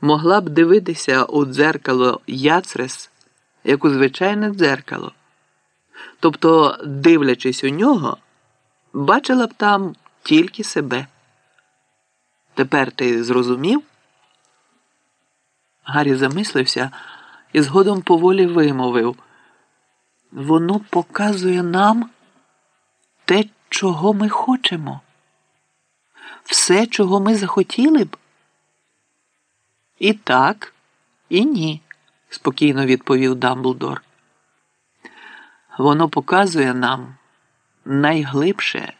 могла б дивитися у дзеркало Яцрес, як у звичайне дзеркало. Тобто, дивлячись у нього, бачила б там тільки себе. Тепер ти зрозумів? Гаррі замислився і згодом поволі вимовив. Воно показує нам те, чого ми хочемо, все, чого ми захотіли б. І так, і ні, спокійно відповів Дамблдор. Воно показує нам найглибше,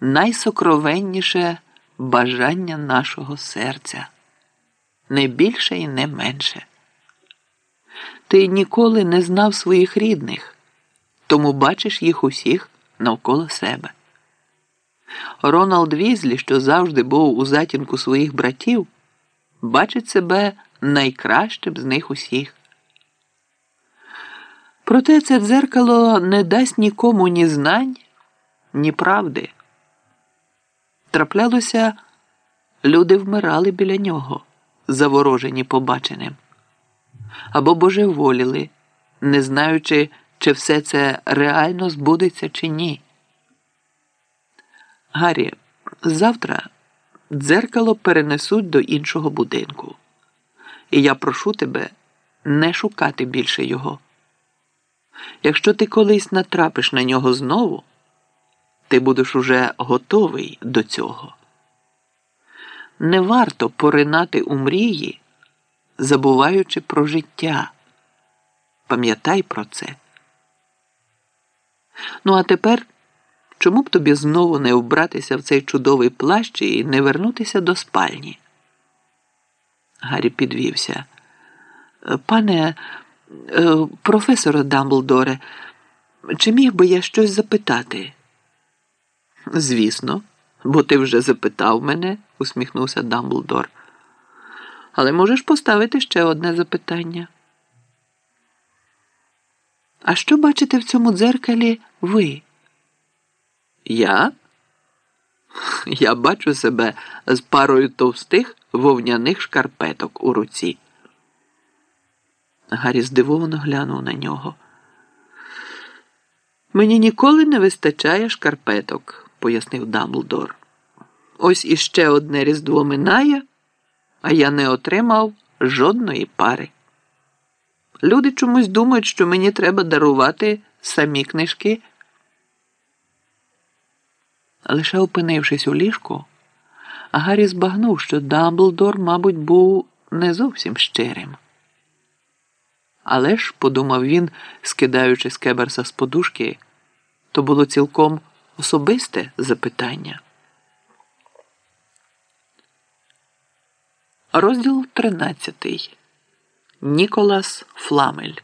найсокровенніше бажання нашого серця, не більше і не менше. Ти ніколи не знав своїх рідних, тому бачиш їх усіх навколо себе. Роналд Візлі, що завжди був у затінку своїх братів, бачить себе найкращим з них усіх. Проте це дзеркало не дасть нікому ні знань, ні правди. Траплялося, люди вмирали біля нього, заворожені побаченим, або божеволіли, не знаючи, чи все це реально збудеться чи ні. Гаррі, завтра дзеркало перенесуть до іншого будинку, і я прошу тебе не шукати більше його. Якщо ти колись натрапиш на нього знову, ти будеш уже готовий до цього. Не варто поринати у мрії, забуваючи про життя. Пам'ятай про це. Ну, а тепер чому б тобі знову не вбратися в цей чудовий плащ і не вернутися до спальні? Гаррі підвівся. Пане е, професоре Дамблдоре, чи міг би я щось запитати? Звісно, бо ти вже запитав мене, усміхнувся Дамблдор. Але можеш поставити ще одне запитання. А що бачите в цьому дзеркалі ви? Я? Я бачу себе з парою товстих вовняних шкарпеток у руці. Гаррі здивовано глянув на нього. Мені ніколи не вистачає шкарпеток, пояснив Дамблдор. Ось іще одне різдво минає, а я не отримав жодної пари. Люди чомусь думають, що мені треба дарувати самі книжки. Лише опинившись у ліжку, Гаррі збагнув, що Дамблдор, мабуть, був не зовсім щирим. Але ж, подумав він, скидаючи скеберса з подушки, то було цілком особисте запитання. Розділ тринадцятий. Ніколас Фламель.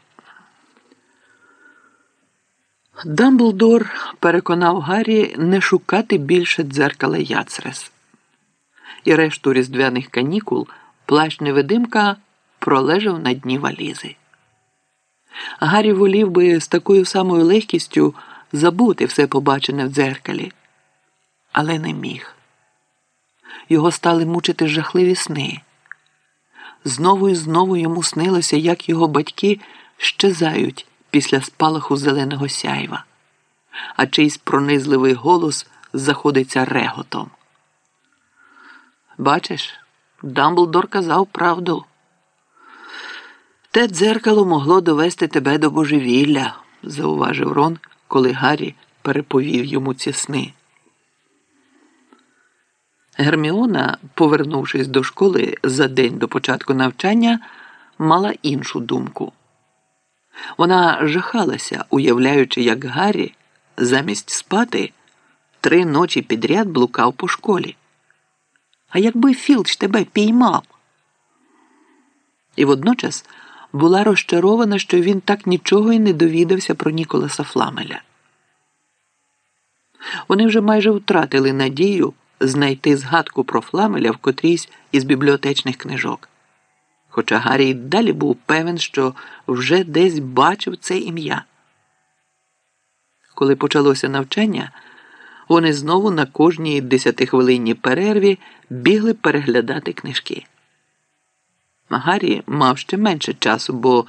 Дамблдор переконав Гаррі не шукати більше дзеркала Яцрес. І решту різдвяних канікул плащ невидимка пролежав на дні валізи. Гаррі волів би з такою самою легкістю забути все побачене в дзеркалі, але не міг. Його стали мучити жахливі сни. Знову і знову йому снилося, як його батьки щезають після спалаху зеленого сяйва, а чийсь пронизливий голос заходиться реготом. Бачиш, Дамблдор казав правду. Те дзеркало могло довести тебе до божевілля, зауважив Рон, коли Гаррі переповів йому ці сни. Герміона, повернувшись до школи за день до початку навчання, мала іншу думку. Вона жахалася, уявляючи, як Гаррі замість спати три ночі підряд блукав по школі. А якби Філч тебе піймав? І водночас була розчарована, що він так нічого й не довідався про Ніколаса Фламеля. Вони вже майже втратили надію знайти згадку про Фламеля в котрійсь із бібліотечних книжок. Хоча Гаррі далі був певен, що вже десь бачив це ім'я. Коли почалося навчання, вони знову на кожній десятихвилинній перерві бігли переглядати книжки. Гаррі мав ще менше часу, бо